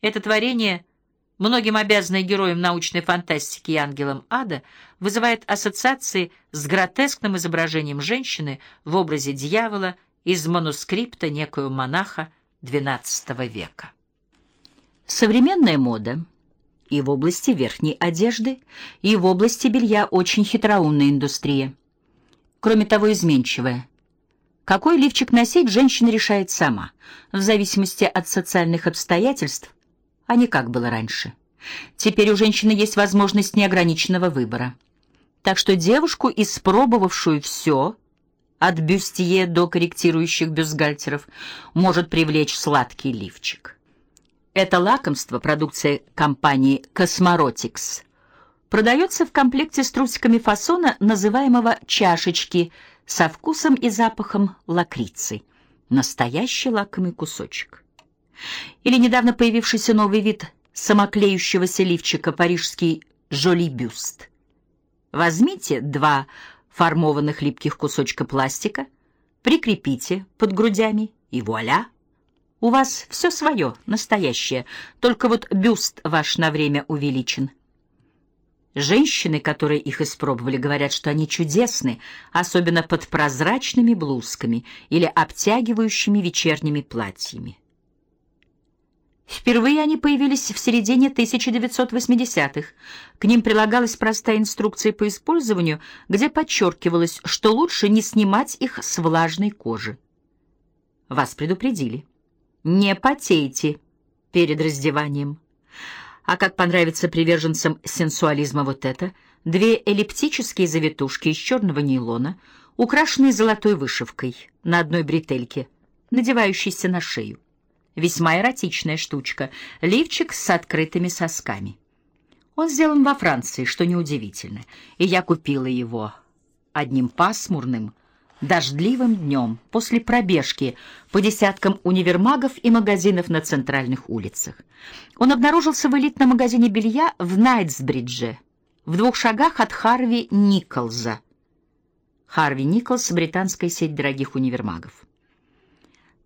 Это творение, многим обязанное героям научной фантастики и ангелам ада, вызывает ассоциации с гротескным изображением женщины в образе дьявола из манускрипта некоего монаха XII века. Современная мода и в области верхней одежды, и в области белья очень хитроумная индустрия. Кроме того, изменчивая. Какой лифчик носить, женщина решает сама, в зависимости от социальных обстоятельств, а не как было раньше. Теперь у женщины есть возможность неограниченного выбора. Так что девушку, испробовавшую все, от бюстье до корректирующих бюстгальтеров, может привлечь сладкий лифчик. Это лакомство, продукция компании Cosmorotics, продается в комплекте с трусиками фасона, называемого «чашечки», со вкусом и запахом лакрицы. Настоящий лакомый кусочек. Или недавно появившийся новый вид самоклеющегося лифчика парижский жоли-бюст. Возьмите два формованных липких кусочка пластика, прикрепите под грудями и вуаля! У вас все свое, настоящее, только вот бюст ваш на время увеличен. Женщины, которые их испробовали, говорят, что они чудесны, особенно под прозрачными блузками или обтягивающими вечерними платьями. Впервые они появились в середине 1980-х. К ним прилагалась простая инструкция по использованию, где подчеркивалось, что лучше не снимать их с влажной кожи. Вас предупредили. Не потейте перед раздеванием. А как понравится приверженцам сенсуализма вот это? Две эллиптические завитушки из черного нейлона, украшенные золотой вышивкой на одной бретельке, надевающейся на шею. Весьма эротичная штучка, лифчик с открытыми сосками. Он сделан во Франции, что неудивительно, и я купила его одним пасмурным, дождливым днем после пробежки по десяткам универмагов и магазинов на центральных улицах. Он обнаружился в элитном магазине белья в Найтсбридже, в двух шагах от Харви Николза. Харви Николс — британская сеть дорогих универмагов.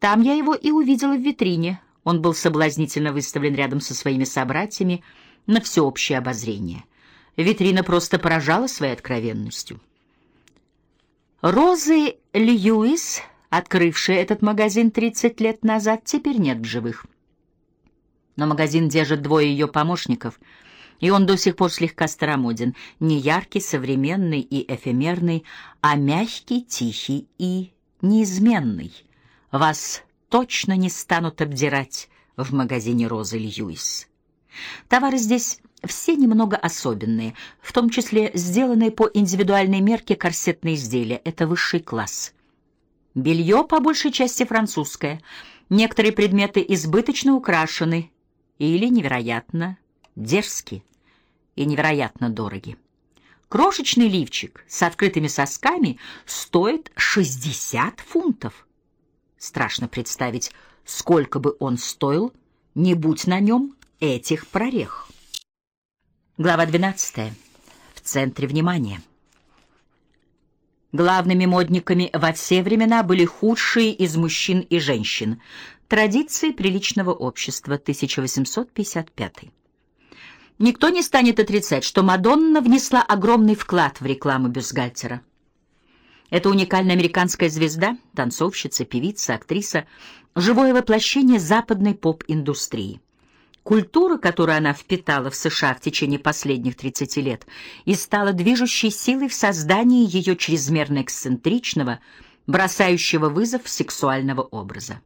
Там я его и увидела в витрине. Он был соблазнительно выставлен рядом со своими собратьями на всеобщее обозрение. Витрина просто поражала своей откровенностью. Розы Льюис, открывшая этот магазин 30 лет назад, теперь нет в живых. Но магазин держит двое ее помощников, и он до сих пор слегка старомоден, не яркий, современный и эфемерный, а мягкий, тихий и неизменный. Вас точно не станут обдирать в магазине Розы Льюис. Товары здесь все немного особенные, в том числе сделанные по индивидуальной мерке корсетные изделия. Это высший класс. Белье по большей части французское. Некоторые предметы избыточно украшены или невероятно дерзки и невероятно дороги. Крошечный лифчик с открытыми сосками стоит 60 фунтов. Страшно представить, сколько бы он стоил, не будь на нем этих прорех. Глава 12. В центре внимания. Главными модниками во все времена были худшие из мужчин и женщин. Традиции приличного общества 1855. Никто не станет отрицать, что Мадонна внесла огромный вклад в рекламу бюстгальтера. Это уникальная американская звезда, танцовщица, певица, актриса, живое воплощение западной поп-индустрии. Культура, которую она впитала в США в течение последних 30 лет, и стала движущей силой в создании ее чрезмерно эксцентричного, бросающего вызов сексуального образа.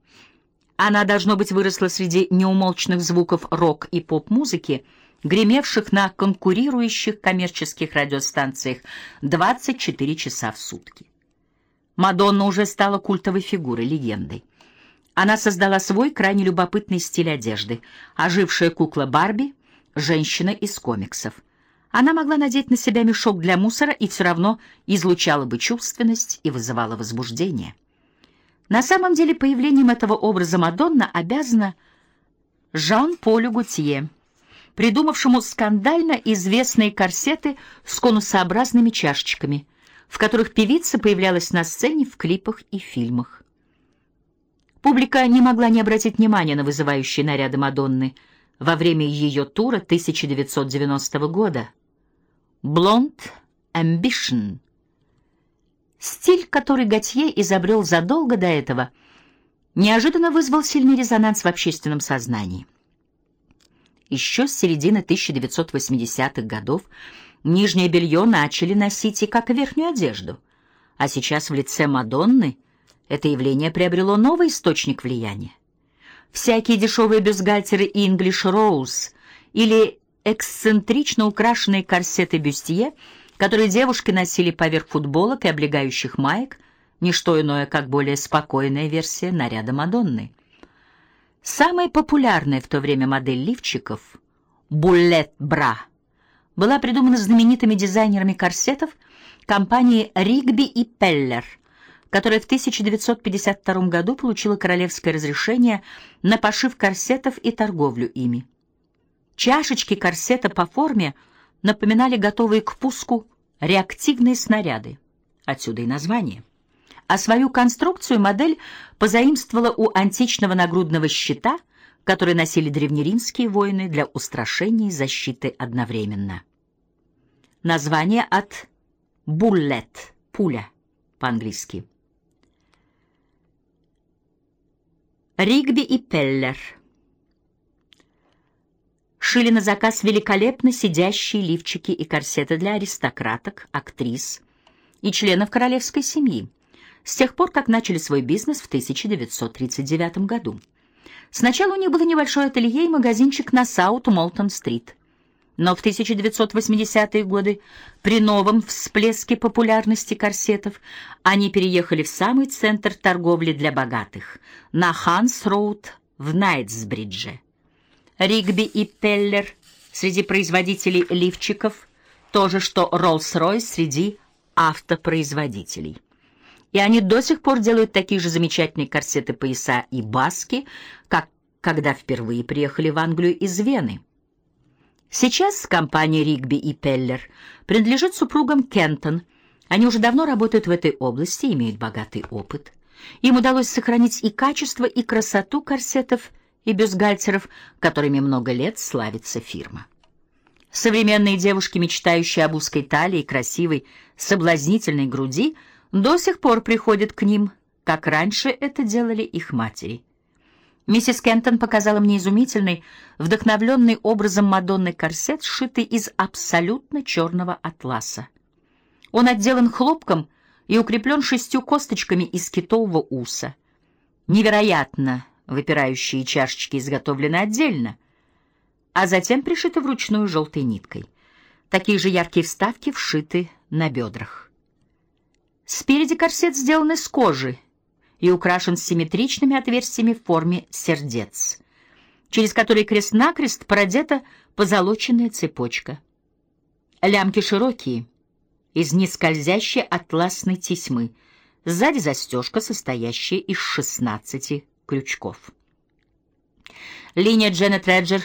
Она, должно быть, выросла среди неумолчных звуков рок и поп-музыки, гремевших на конкурирующих коммерческих радиостанциях 24 часа в сутки. Мадонна уже стала культовой фигурой, легендой. Она создала свой крайне любопытный стиль одежды. Ожившая кукла Барби — женщина из комиксов. Она могла надеть на себя мешок для мусора и все равно излучала бы чувственность и вызывала возбуждение. На самом деле появлением этого образа Мадонна обязана Жан-Полю Гутье, придумавшему скандально известные корсеты с конусообразными чашечками, в которых певица появлялась на сцене в клипах и фильмах. Публика не могла не обратить внимания на вызывающие наряды Мадонны, во время ее тура 1990 года. Blonde Ambition. Стиль, который Готье изобрел задолго до этого, неожиданно вызвал сильный резонанс в общественном сознании. Еще с середины 1980-х годов нижнее белье начали носить и как верхнюю одежду, а сейчас в лице Мадонны это явление приобрело новый источник влияния. Всякие дешевые бюстгальтеры English Rose или эксцентрично украшенные корсеты бюстье, которые девушки носили поверх футболок и облегающих маек, не что иное, как более спокойная версия наряда Мадонны. Самая популярная в то время модель лифчиков «Буллет Бра» была придумана знаменитыми дизайнерами корсетов компании Ригби и Пеллер – которая в 1952 году получила королевское разрешение на пошив корсетов и торговлю ими. Чашечки корсета по форме напоминали готовые к пуску реактивные снаряды. Отсюда и название. А свою конструкцию модель позаимствовала у античного нагрудного щита, который носили древнеримские воины для устрашения и защиты одновременно. Название от «буллет» — «пуля» по-английски. Ригби и Пеллер шили на заказ великолепно сидящие лифчики и корсеты для аристократок, актрис и членов королевской семьи с тех пор, как начали свой бизнес в 1939 году. Сначала у них было небольшое ателье и магазинчик на Саут-Молтон-стрит. Но в 1980-е годы, при новом всплеске популярности корсетов, они переехали в самый центр торговли для богатых, на Ханс-Роуд в Найтсбридже. Ригби и Пеллер среди производителей лифчиков, то же, что Роллс-Ройс среди автопроизводителей. И они до сих пор делают такие же замечательные корсеты-пояса и баски, как когда впервые приехали в Англию из Вены. Сейчас компания Ригби и Пеллер принадлежит супругам Кентон. Они уже давно работают в этой области и имеют богатый опыт. Им удалось сохранить и качество, и красоту корсетов и бюстгальтеров, которыми много лет славится фирма. Современные девушки, мечтающие об узкой талии красивой, соблазнительной груди, до сих пор приходят к ним, как раньше это делали их матери. Миссис Кентон показала мне изумительный, вдохновленный образом Мадонны корсет, сшитый из абсолютно черного атласа. Он отделан хлопком и укреплен шестью косточками из китового уса. Невероятно выпирающие чашечки изготовлены отдельно, а затем пришиты вручную желтой ниткой. Такие же яркие вставки вшиты на бедрах. Спереди корсет сделан из кожи, и украшен симметричными отверстиями в форме сердец, через которые крест-накрест продета позолоченная цепочка. Лямки широкие, из нескользящей атласной тесьмы, сзади застежка, состоящая из 16 крючков. Линия Дженнет Реджер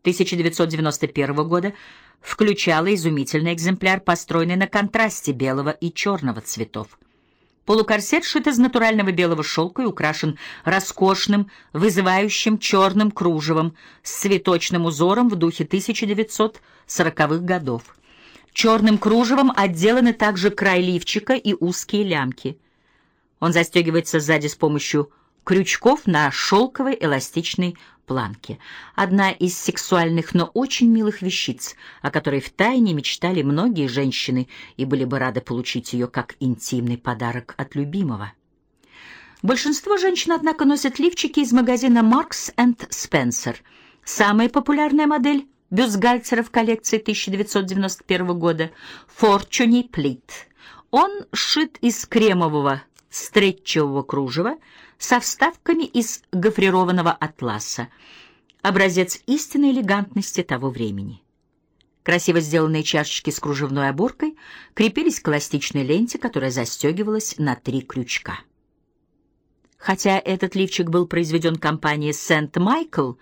1991 года включала изумительный экземпляр, построенный на контрасте белого и черного цветов. Полукорсет шит из натурального белого шелка и украшен роскошным, вызывающим черным кружевом с цветочным узором в духе 1940-х годов. Черным кружевом отделаны также край лифчика и узкие лямки. Он застегивается сзади с помощью крючков на шелковой эластичной планке. Одна из сексуальных, но очень милых вещиц, о которой втайне мечтали многие женщины и были бы рады получить ее как интимный подарок от любимого. Большинство женщин, однако, носят лифчики из магазина Marks Spencer. Самая популярная модель бюстгальтеров коллекции 1991 года — Fortuny Pleat. Он сшит из кремового стретчевого кружева со вставками из гофрированного атласа, образец истинной элегантности того времени. Красиво сделанные чашечки с кружевной оборкой крепились к эластичной ленте, которая застегивалась на три крючка. Хотя этот лифчик был произведен компанией Сент-Майкл,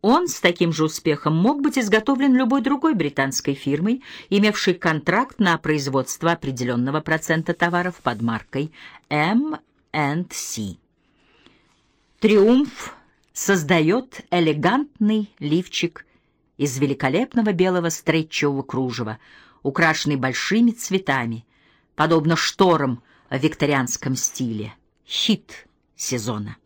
он с таким же успехом мог быть изготовлен любой другой британской фирмой, имевшей контракт на производство определенного процента товаров под маркой M&C. Триумф создает элегантный лифчик из великолепного белого стрейчевого кружева, украшенный большими цветами, подобно шторам в викторианском стиле. Хит сезона.